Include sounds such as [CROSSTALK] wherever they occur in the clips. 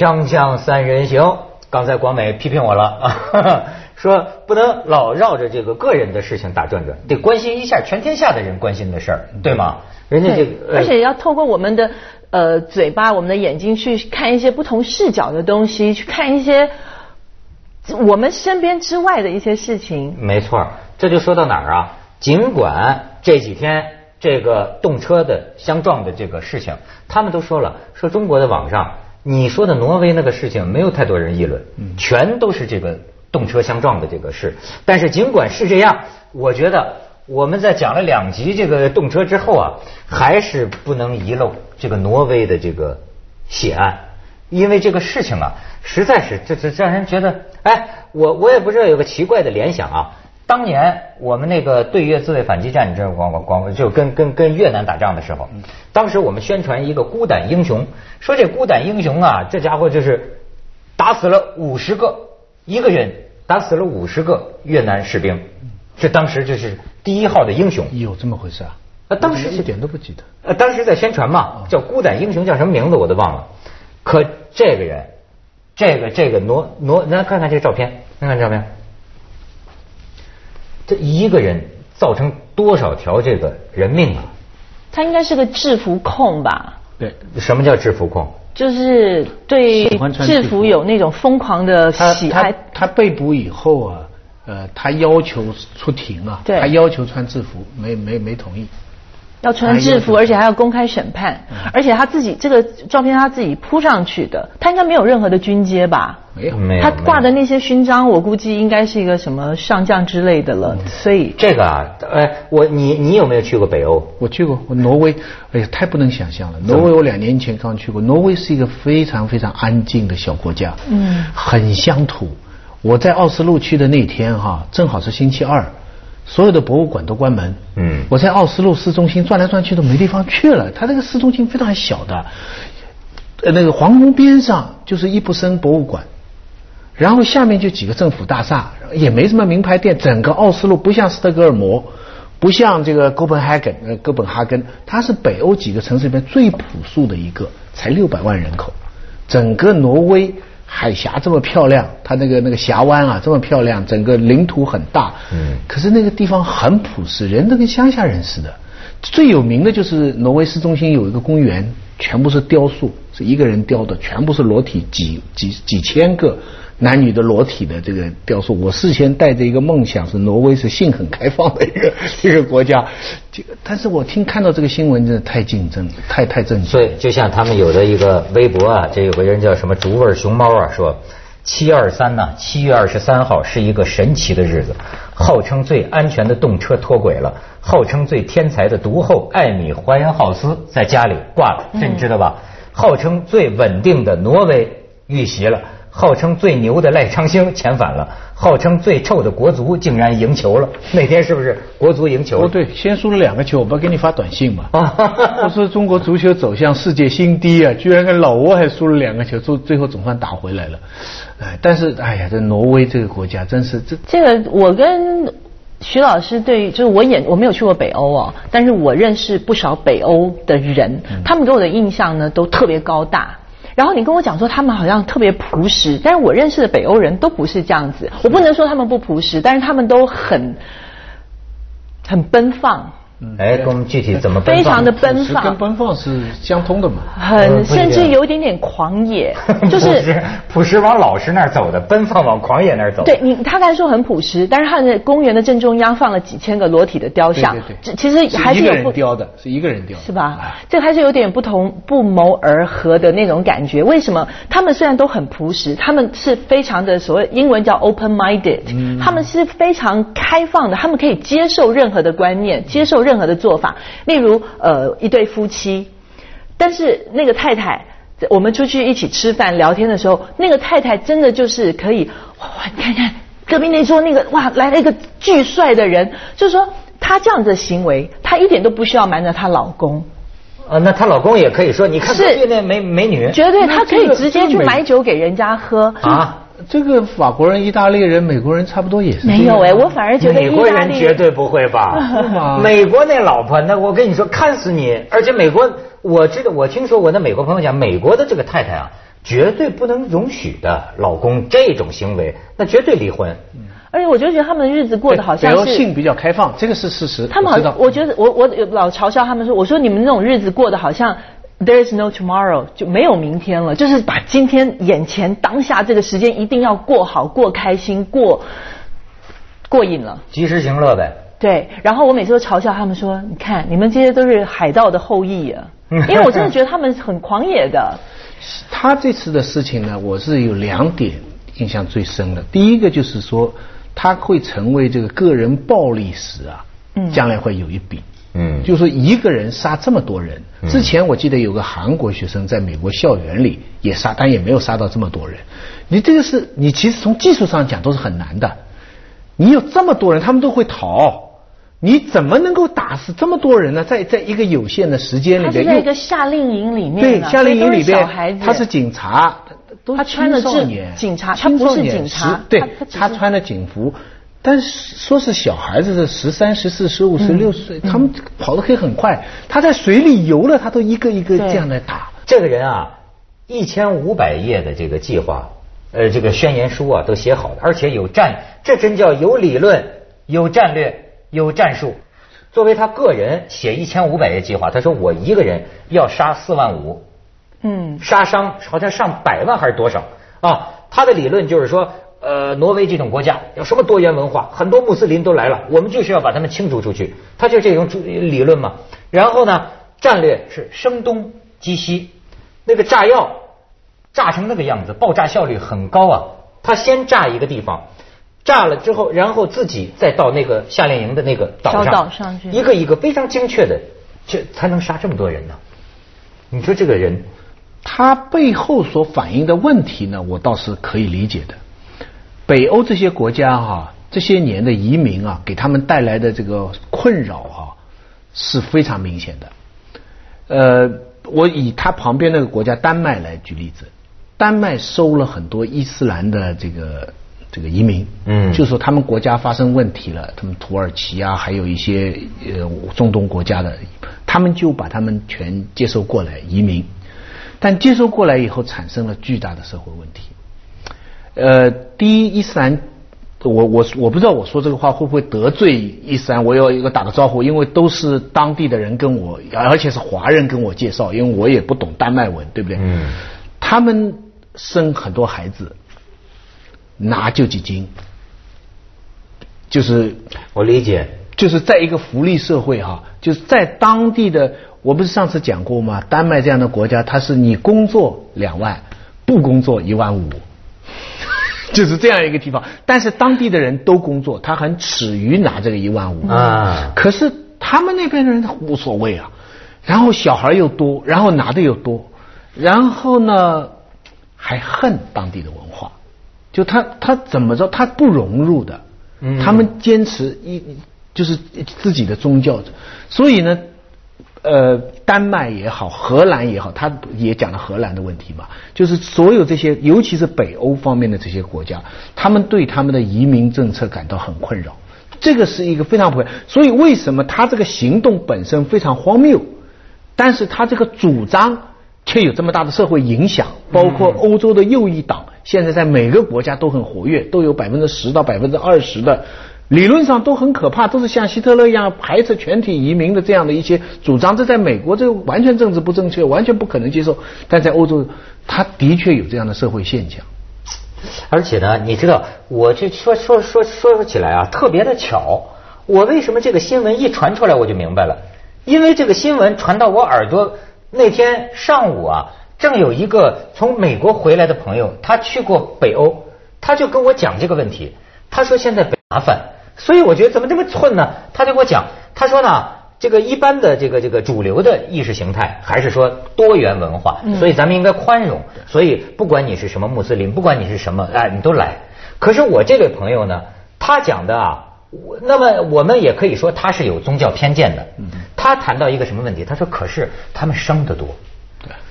锵锵三人行，刚才广美批评我了啊，[LAUGHS] 说不能老绕着这个个人的事情打转转，得关心一下全天下的人关心的事儿，对吗？人家这个，而且要透过我们的呃嘴巴、我们的眼睛去看一些不同视角的东西，去看一些我们身边之外的一些事情。没错，这就说到哪儿啊？尽管这几天这个动车的相撞的这个事情，他们都说了，说中国的网上。你说的挪威那个事情没有太多人议论，全都是这个动车相撞的这个事。但是尽管是这样，我觉得我们在讲了两集这个动车之后啊，还是不能遗漏这个挪威的这个血案，因为这个事情啊，实在是这这让人觉得，哎，我我也不知道有个奇怪的联想啊。当年我们那个对越自卫反击战，你知道广广广就跟跟跟越南打仗的时候，当时我们宣传一个孤胆英雄，说这孤胆英雄啊，这家伙就是打死了五十个一个人，打死了五十个越南士兵，这当时就是第一号的英雄。有这么回事啊？啊，当时一点都不记得。呃，当时在宣传嘛，叫孤胆英雄，叫什么名字我都忘了。可这个人，这个这个挪挪，咱看看这个照片，看看照片。这一个人造成多少条这个人命啊？他应该是个制服控吧？对，什么叫制服控？就是对制服有那种疯狂的喜爱。他被捕以后啊，呃，他要求出庭啊，他要求穿制服，没没没同意。要穿制服，而且还要公开审判，而且他自己这个照片他自己铺上去的，他应该没有任何的军阶吧？没有，没有。他挂的那些勋章，我估计应该是一个什么上将之类的了。所以这个啊，哎，我你你有没有去过北欧？我去过，我挪威，哎呀，太不能想象了。挪威我两年前刚去过，挪威是一个非常非常安静的小国家，嗯，很乡土。我在奥斯陆去的那天哈，正好是星期二。所有的博物馆都关门。嗯，我在奥斯陆市中心转来转去都没地方去了。它这个市中心非常小的，呃，那个皇宫边上就是伊布森博物馆，然后下面就几个政府大厦，也没什么名牌店。整个奥斯陆不像斯德哥尔摩，不像这个哥本哈根，呃，哥本哈根，它是北欧几个城市里面最朴素的一个，才六百万人口。整个挪威。海峡这么漂亮，它那个那个峡湾啊这么漂亮，整个领土很大，嗯，可是那个地方很朴实，人都跟乡下人似的。最有名的就是挪威市中心有一个公园，全部是雕塑，是一个人雕的，全部是裸体，几几几千个。男女的裸体的这个雕塑，我事先带着一个梦想，是挪威是性很开放的一个 [LAUGHS] 一个国家，这个，但是我听看到这个新闻真的太竞争，太太震惊。所以就像他们有的一个微博啊，这有个人叫什么竹味熊猫啊，说七二三呢，七月二十三号是一个神奇的日子，号称最安全的动车脱轨了，号称最天才的毒后艾米怀恩浩斯在家里挂了，这你知道吧？号称最稳定的挪威遇袭了。号称最牛的赖昌星遣返了，号称最臭的国足竟然赢球了。那天是不是国足赢球？哦，对，先输了两个球，我不给你发短信嘛。[LAUGHS] 我说中国足球走向世界新低啊，居然跟老挝还输了两个球，最最后总算打回来了。哎，但是哎呀，这挪威这个国家真是这这个，我跟徐老师对，就是我演我没有去过北欧哦，但是我认识不少北欧的人，他们给我的印象呢都特别高大。然后你跟我讲说他们好像特别朴实，但是我认识的北欧人都不是这样子。我不能说他们不朴实，但是他们都很很奔放。哎，跟我们具体怎么非常的奔放，跟奔放是相通的嘛？很甚至有一点点狂野，[LAUGHS] 就是朴实往老实那儿走的，奔放往狂野那儿走。对你，他刚才说很朴实，但是他的公园的正中央放了几千个裸体的雕像，对对对其实还是有人雕的，是一个人雕，是吧？这还是有点不同，不谋而合的那种感觉。为什么？他们虽然都很朴实，他们是非常的所谓英文叫 open-minded，他们是非常开放的，他们可以接受任何的观念，接受任。任何的做法，例如呃一对夫妻，但是那个太太，我们出去一起吃饭聊天的时候，那个太太真的就是可以哇，你看看隔壁那桌那个哇来了一个巨帅的人，就是说她这样子的行为，她一点都不需要瞒着她老公。呃，那她老公也可以说，你看隔壁那美美女，绝对她可以直接去买酒给人家喝。啊。这个法国人、意大利人、美国人差不多也是。没有哎，我反而觉得美国人绝对不会吧？美国那老婆，那我跟你说，看死你！而且美国，我知道，我听说我那美国朋友讲，美国的这个太太啊，绝对不能容许的。老公这种行为，那绝对离婚。而且我就觉得他们的日子过得好像是性比较开放，这个是事实。他们好，我觉得我我老嘲笑他们说，我说你们那种日子过得好像 there is no tomorrow 就没有明天了，就是把今天眼前当下这个时间一定要过好、过开心、过过瘾了，及时行乐呗。对，然后我每次都嘲笑他们说，你看你们这些都是海盗的后裔啊，[LAUGHS] 因为我真的觉得他们很狂野的。他这次的事情呢，我是有两点印象最深的，第一个就是说。他会成为这个个人暴力史啊，将来会有一笔。嗯，就是说一个人杀这么多人，之前我记得有个韩国学生在美国校园里也杀，但也没有杀到这么多人。你这个是你其实从技术上讲都是很难的。你有这么多人，他们都会逃，你怎么能够打死这么多人呢？在在一个有限的时间里边，在一个夏令营里面，对夏令营里边，他是警察。他穿的是警察，他不是警察，对，他穿的警服，但是说是小孩子是十三、十四、十五、十六岁，他们跑得可以很快。他在水里游了，他都一个一个这样来打。这个人啊，一千五百页的这个计划，呃，这个宣言书啊，都写好了，而且有战，这真叫有理论、有战略、有战术。作为他个人写一千五百页计划，他说我一个人要杀四万五。嗯，杀伤好像上百万还是多少啊？他的理论就是说，呃，挪威这种国家有什么多元文化，很多穆斯林都来了，我们就是要把他们清除出去。他就这种理论嘛。然后呢，战略是声东击西，那个炸药炸成那个样子，爆炸效率很高啊。他先炸一个地方，炸了之后，然后自己再到那个夏令营的那个岛上，一个一个非常精确的，这才能杀这么多人呢。你说这个人。他背后所反映的问题呢，我倒是可以理解的。北欧这些国家哈，这些年的移民啊，给他们带来的这个困扰哈，是非常明显的。呃，我以他旁边那个国家丹麦来举例子，丹麦收了很多伊斯兰的这个这个移民，嗯，就说他们国家发生问题了，他们土耳其啊，还有一些呃中东国家的，他们就把他们全接收过来移民。但接收过来以后，产生了巨大的社会问题。呃，第一，伊斯兰，我我我不知道我说这个话会不会得罪伊斯兰，我要一个打个招呼，因为都是当地的人跟我，而且是华人跟我介绍，因为我也不懂丹麦文，对不对？嗯。他们生很多孩子，拿救济金，就是我理解，就是在一个福利社会哈，就是在当地的。我不是上次讲过吗？丹麦这样的国家，它是你工作两万，不工作一万五，[LAUGHS] 就是这样一个地方。但是当地的人都工作，他很耻于拿这个一万五啊。可是他们那边的人无所谓啊。然后小孩又多，然后拿的又多，然后呢还恨当地的文化，就他他怎么着他不融入的，他们坚持一就是自己的宗教，所以呢。呃，丹麦也好，荷兰也好，他也讲了荷兰的问题嘛，就是所有这些，尤其是北欧方面的这些国家，他们对他们的移民政策感到很困扰，这个是一个非常不，所以为什么他这个行动本身非常荒谬，但是他这个主张却有这么大的社会影响，包括欧洲的右翼党现在在每个国家都很活跃，都有百分之十到百分之二十的。理论上都很可怕，都是像希特勒一样排斥全体移民的这样的一些主张。这在美国，这完全政治不正确，完全不可能接受。但在欧洲，他的确有这样的社会现象。而且呢，你知道，我这说说说说起来啊，特别的巧。我为什么这个新闻一传出来我就明白了？因为这个新闻传到我耳朵那天上午啊，正有一个从美国回来的朋友，他去过北欧，他就跟我讲这个问题。他说现在北麻烦。所以我觉得怎么这么寸呢？他就给我讲，他说呢，这个一般的这个这个主流的意识形态还是说多元文化，所以咱们应该宽容。所以不管你是什么穆斯林，不管你是什么，哎，你都来。可是我这位朋友呢，他讲的啊，那么我们也可以说他是有宗教偏见的。他谈到一个什么问题？他说，可是他们生的多，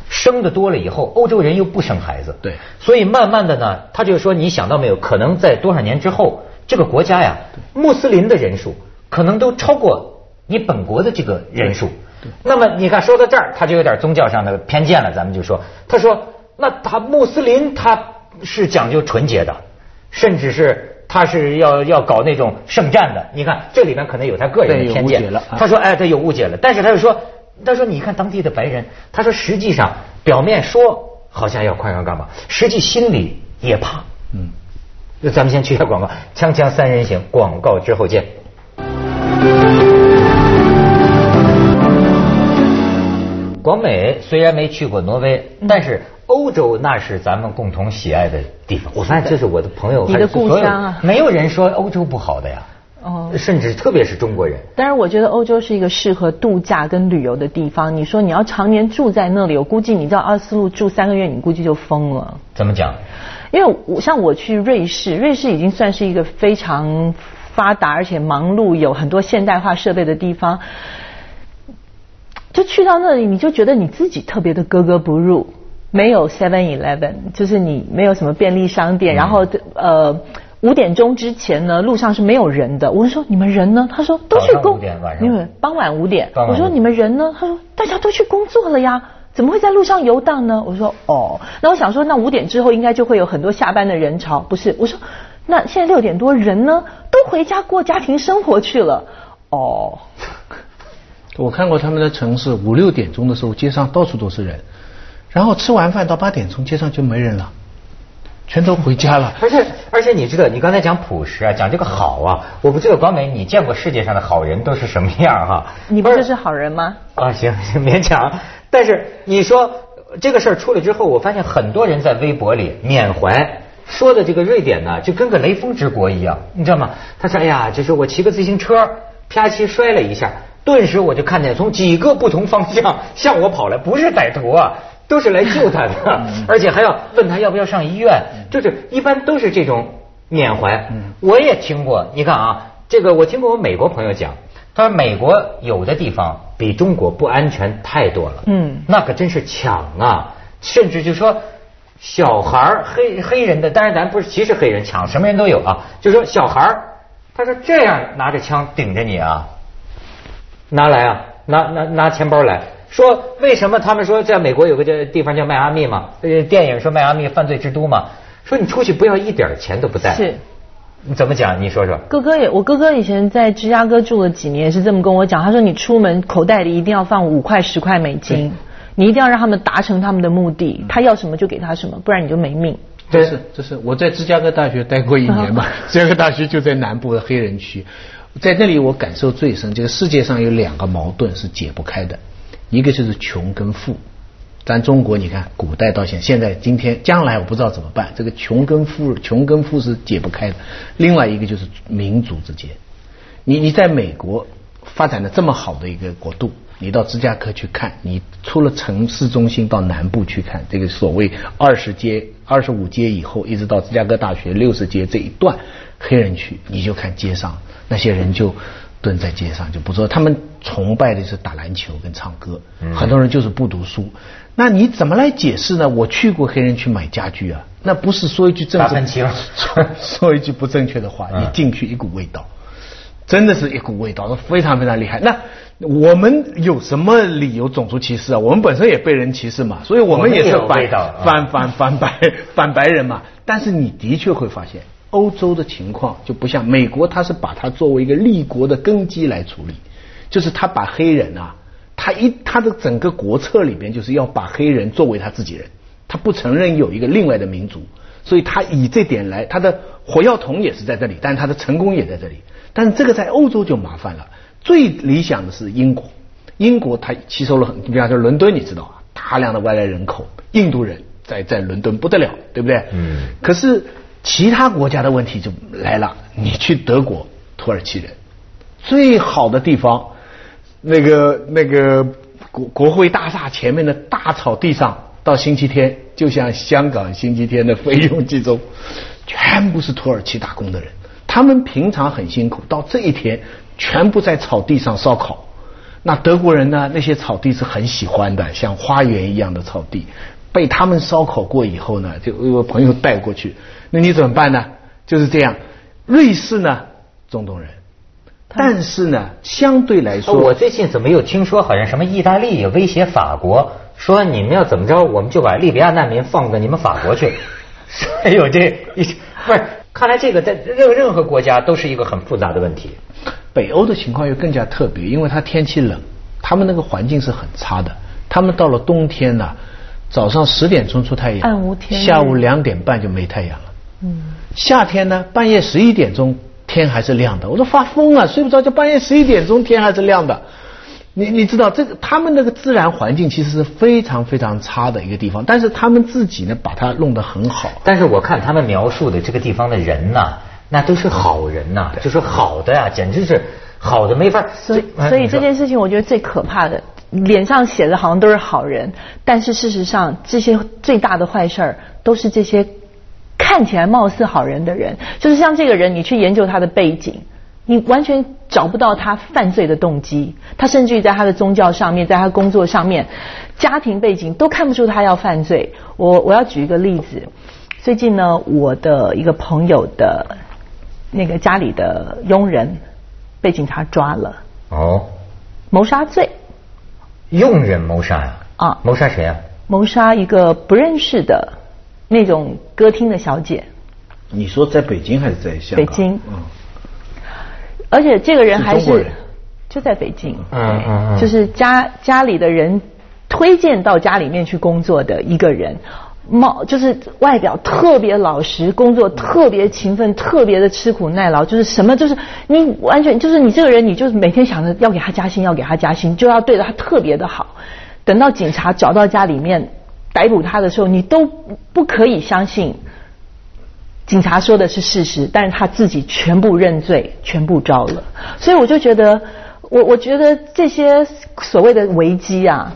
生的多了以后，欧洲人又不生孩子，对，所以慢慢的呢，他就说，你想到没有？可能在多少年之后。这个国家呀，穆斯林的人数可能都超过你本国的这个人数。那么你看，说到这儿，他就有点宗教上的偏见了。咱们就说，他说那他穆斯林他是讲究纯洁的，甚至是他是要要搞那种圣战的。你看这里面可能有他个人的偏见了。他说：“哎，他有误解了。”但是他又说：“他说你看当地的白人，他说实际上表面说好像要宽容干嘛，实际心里也怕。”嗯，那咱们先去下广告，锵锵三人行，广告之后见。广美虽然没去过挪威，但是欧洲那是咱们共同喜爱的地方。我发现这是我的朋友，你的故乡啊，没有人说欧洲不好的呀。哦，甚至特别是中国人。但是我觉得欧洲是一个适合度假跟旅游的地方。你说你要常年住在那里，我估计你到奥斯陆住三个月，你估计就疯了。怎么讲？因为我像我去瑞士，瑞士已经算是一个非常发达而且忙碌、有很多现代化设备的地方。就去到那里，你就觉得你自己特别的格格不入。没有 Seven Eleven，就是你没有什么便利商店。然后呃，五点钟之前呢，路上是没有人的。我说你们人呢？他说都去工。因为傍晚五点。我说你们人呢？他说大家都去工作了呀，怎么会在路上游荡呢？我说哦，那我想说，那五点之后应该就会有很多下班的人潮，不是？我说那现在六点多人呢，都回家过家庭生活去了。哦。我看过他们的城市，五六点钟的时候，街上到处都是人，然后吃完饭到八点钟，街上就没人了，全都回家了。而且而且，你知道，你刚才讲朴实啊，讲这个好啊，我不知道广美，你见过世界上的好人都是什么样哈？你不就是好人吗？啊，行，[LAUGHS] 勉强。但是你说这个事儿出来之后，我发现很多人在微博里缅怀，说的这个瑞典呢，就跟个雷锋之国一样，你知道吗？他说，哎呀，就是我骑个自行车，啪叽摔了一下。顿时我就看见从几个不同方向向我跑来，不是歹徒啊，都是来救他的，[LAUGHS] 而且还要问他要不要上医院，就是一般都是这种缅怀。我也听过，你看啊，这个我听过我美国朋友讲，他说美国有的地方比中国不安全太多了，嗯，那可真是抢啊，甚至就说小孩儿黑黑人的，当然咱不是歧视黑人，抢什么人都有啊，就说小孩儿他说这样拿着枪顶着你啊。拿来啊，拿拿拿钱包来说，为什么他们说在美国有个叫地方叫迈阿密嘛？呃，电影说迈阿密犯罪之都嘛？说你出去不要一点钱都不带。是，你怎么讲？你说说。哥哥也，我哥哥以前在芝加哥住了几年，是这么跟我讲。他说你出门口袋里一定要放五块十块美金，你一定要让他们达成他们的目的，他要什么就给他什么，不然你就没命。这是这是我在芝加哥大学待过一年嘛？[LAUGHS] 芝加哥大学就在南部的黑人区。在那里，我感受最深，就是世界上有两个矛盾是解不开的，一个就是穷跟富。咱中国，你看，古代到现，现在今天将来，我不知道怎么办。这个穷跟富，穷跟富是解不开的。另外一个就是民族之间，你你在美国发展的这么好的一个国度，你到芝加哥去看，你出了城市中心到南部去看，这个所谓二十街、二十五街以后，一直到芝加哥大学六十街这一段黑人区，你就看街上。那些人就蹲在街上就不说，他们崇拜的是打篮球跟唱歌，很多人就是不读书。那你怎么来解释呢？我去过黑人区买家具啊，那不是说一句正确，[LAUGHS] 说一句不正确的话，你进去一股味道，真的是一股味道，非常非常厉害。那我们有什么理由种族歧视啊？我们本身也被人歧视嘛，所以我们也是反反反反白反白人嘛。但是你的确会发现。欧洲的情况就不像美国，他是把它作为一个立国的根基来处理，就是他把黑人啊，他一他的整个国策里边就是要把黑人作为他自己人，他不承认有一个另外的民族，所以他以这点来，他的火药桶也是在这里，但是他的成功也在这里。但是这个在欧洲就麻烦了，最理想的是英国，英国它吸收了很，比方说伦敦，你知道啊，大量的外来人口，印度人在在伦敦不得了，对不对？嗯。可是。其他国家的问题就来了，你去德国，土耳其人最好的地方，那个那个国国会大厦前面的大草地上，到星期天就像香港星期天的费用集中，全部是土耳其打工的人，他们平常很辛苦，到这一天全部在草地上烧烤。那德国人呢？那些草地是很喜欢的，像花园一样的草地，被他们烧烤过以后呢，就有朋友带过去。那你怎么办呢？就是这样。瑞士呢，中东人，但是呢，相对来说，我最近怎么又听说好像什么意大利威胁法国，说你们要怎么着，我们就把利比亚难民放到你们法国去。[LAUGHS] 哎呦，这一不是，看来这个在任任何国家都是一个很复杂的问题。北欧的情况又更加特别，因为它天气冷，他们那个环境是很差的。他们到了冬天呢，早上十点钟出太阳，暗无天下午两点半就没太阳了。嗯，夏天呢，半夜十一点钟天还是亮的，我都发疯了，睡不着觉，半夜十一点钟天还是亮的。你你知道这个他们那个自然环境其实是非常非常差的一个地方，但是他们自己呢把它弄得很好。但是我看他们描述的这个地方的人呐，那都是好人呐，就是好的呀，简直是好的没法。所以所以这件事情，我觉得最可怕的，脸上写的好像都是好人，但是事实上这些最大的坏事儿都是这些看起来貌似好人的人，就是像这个人，你去研究他的背景。你完全找不到他犯罪的动机，他甚至于在他的宗教上面，在他工作上面，家庭背景都看不出他要犯罪。我我要举一个例子，最近呢，我的一个朋友的那个家里的佣人被警察抓了，哦，谋杀罪，佣人谋杀呀？啊，谋杀谁啊？谋杀一个不认识的那种歌厅的小姐。你说在北京还是在香港？北京。嗯。而且这个人还是是人就在北京，嗯嗯嗯就是家家里的人推荐到家里面去工作的一个人，貌就是外表特别老实，工作特别勤奋，特别的吃苦耐劳，就是什么就是你完全就是你这个人，你就是每天想着要给他加薪，要给他加薪，就要对他特别的好。等到警察找到家里面逮捕他的时候，你都不可以相信。警察说的是事实，但是他自己全部认罪，全部招了。所以我就觉得，我我觉得这些所谓的危机啊，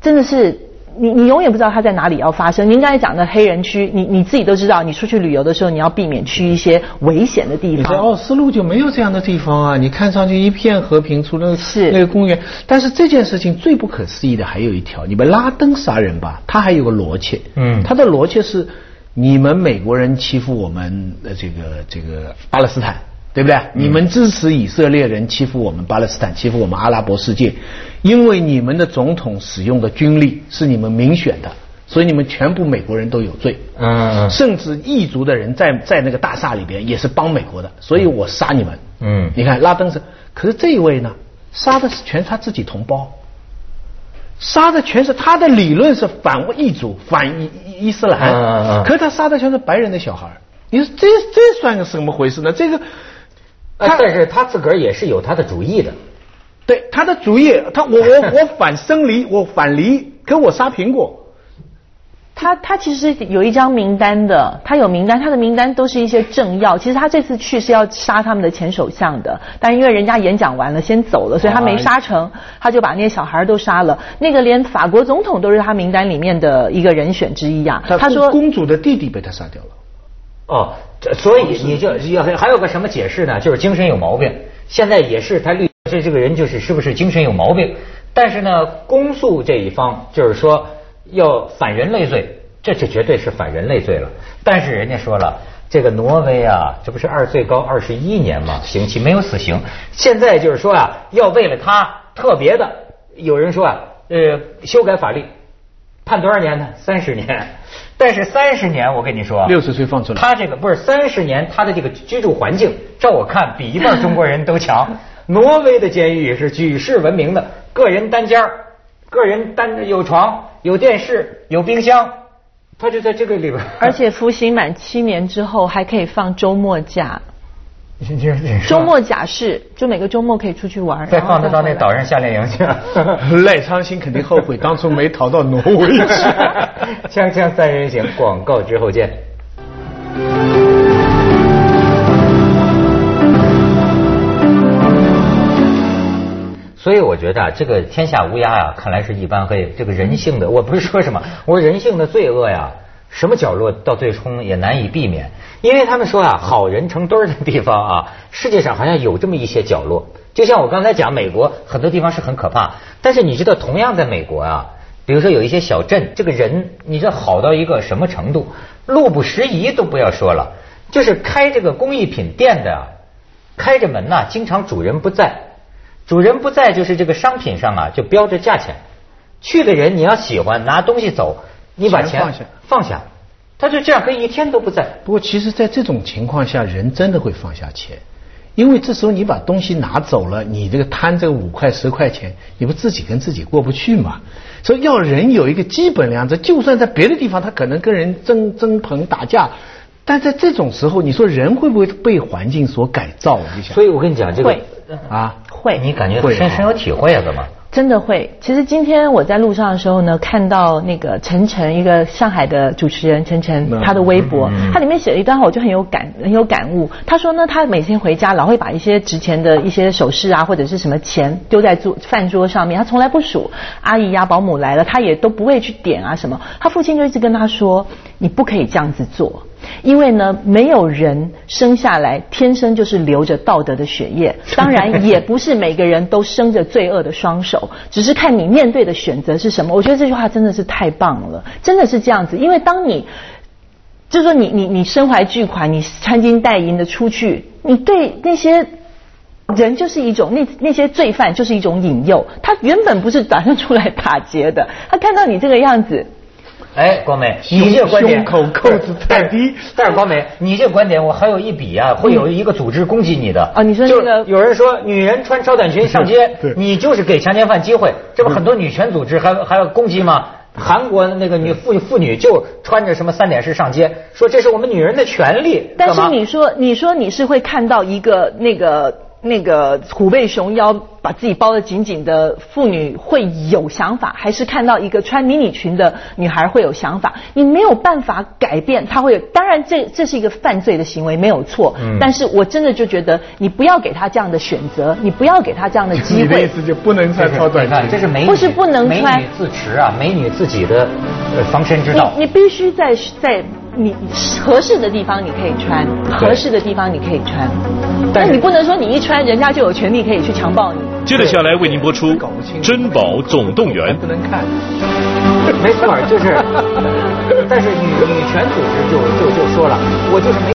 真的是你你永远不知道它在哪里要发生。您刚才讲的黑人区，你你自己都知道，你出去旅游的时候，你要避免去一些危险的地你在方。奥斯陆就没有这样的地方啊！你看上去一片和平，除了是那个公园。但是这件事情最不可思议的还有一条，你们拉登杀人吧，他还有个逻辑，嗯他的逻辑是你们美国人欺负我们的这个这个巴勒斯坦。对不对？你们支持以色列人欺负我们巴勒斯坦，欺负我们阿拉伯世界，因为你们的总统使用的军力是你们民选的，所以你们全部美国人都有罪。嗯甚至异族的人在在那个大厦里边也是帮美国的，所以我杀你们。嗯你看拉登是，可是这一位呢，杀的是全是他自己同胞，杀的全是他的理论是反异族、反伊伊斯兰，嗯嗯嗯可是他杀的全是白人的小孩儿你说这这算个什么回事呢？这个，但是他自个儿也是有他的主意的。对他的主意，他我我 [LAUGHS] 我反生离，我反离，可我杀苹果。他他其实有一张名单的，他有名单，他的名单都是一些政要。其实他这次去是要杀他们的前首相的，但因为人家演讲完了先走了，所以他没杀成，他就把那些小孩都杀了。那个连法国总统都是他名单里面的一个人选之一啊。他说公主的弟弟被他杀掉了。哦，这所以你就要还有个什么解释呢？就是精神有毛病。现在也是他律这这个人就是是不是精神有毛病？但是呢，公诉这一方就是说要反人类罪，这这绝对是反人类罪了。但是人家说了，这个挪威啊，这不是二最高二十一年吗？刑期没有死刑。现在就是说啊，要为了他特别的，有人说啊，呃，修改法律，判多少年呢？三十年。[LAUGHS] 但是三十年，我跟你说，六十岁放出来，他这个不是三十年，他的这个居住环境，照我看比一半中国人都强。[LAUGHS] 挪威的监狱是举世闻名的，个人单间儿个人单有床、有电视、有冰箱，他就在这个里边。[LAUGHS] 而且服刑满七年之后还可以放周末假，[LAUGHS] 周末假释，就每个周末可以出去玩。[LAUGHS] 再放他到那岛上夏令营去。[LAUGHS] 赖昌星肯定后悔当初没逃到挪威去。锵锵三人行，广告之后见。所以我觉得啊，这个天下乌鸦呀、看来是一般黑。这个人性的，我不是说什么，我说人性的罪恶呀，什么角落到最终也难以避免。因为他们说啊，好人成堆儿的地方啊，[LAUGHS] 世界上好像有这么一些角落。就像我刚才讲，美国很多地方是很可怕，但是你知道，同样在美国啊，比如说有一些小镇，这个人你这好到一个什么程度，路不拾遗都不要说了，就是开这个工艺品店的啊，开着门呐、经常主人不在。主人不在，就是这个商品上啊就标着价钱，去的人你要喜欢拿东西走，你把钱钱放下放下，他就这样可以一天都不在。不过其实，在这种情况下，人真的会放下钱，因为这时候你把东西拿走了，你这个贪这个五块十块钱，你不自己跟自己过不去嘛？所以要人有一个基本良知，就算在别的地方他可能跟人争争朋打架，但在这种时候，你说人会不会被环境所改造？你想，所以我跟你讲这个会啊，会你感觉会啊深深有体会啊，怎么？真的会。其实今天我在路上的时候呢，看到那个陈晨，一个上海的主持人陈晨，嗯他的微博，他里面写了一段话，我就很有感，很有感悟。他说呢，他每天回家老会把一些值钱的一些首饰啊，或者是什么钱丢在桌饭桌上面，他从来不数。阿姨呀、保姆来了，他也都不会去点啊什么。他父亲就一直跟他说，你不可以这样子做。因为呢，没有人生下来天生就是流着道德的血液，[LAUGHS] 当然也不是每个人都生着罪恶的双手，只是看你面对的选择是什么。我觉得这句话真的是太棒了，真的是这样子。因为当你就是说你你你身怀巨款，你穿金戴银的出去，你对那些。人就是一种那那些罪犯就是一种引诱，他原本不是打算出来打劫的，他看到你这个样子，哎，光美，你这个观点胸口扣子太低但是光美，你这个观点我还有一笔啊，会有一个组织攻击你的。啊你说那个有人说女人穿超短裙上街，[LAUGHS] 你就是给强奸犯机会，这不很多女权组织还还要攻击吗？韩国那个女妇妇女就穿着什么三点式上街，说这是我们女人的权利。但是你说，你说你是会看到一个那个那个虎背熊腰，把自己包得紧紧的妇女会有想法，还是看到一个穿迷你裙的女孩会有想法？你没有办法改变，她会有。当然这，这是一个犯罪的行为，没有错。嗯但是我真的就觉得，你不要给她这样的选择，你不要给她这样的机你的意会。思就不能穿超短裙？这是美女，不是不能穿美女自持啊，美女自己的呃防身之道。你你必须在在你合适的地方你可以穿，合适的地方你可以穿，但你不能说你一穿人家就有权利可以去强暴你。接着下来为您播出珍宝总动员》。不能看。没错，就是，[LAUGHS] 但是女女权组织就就就说了，我就是没。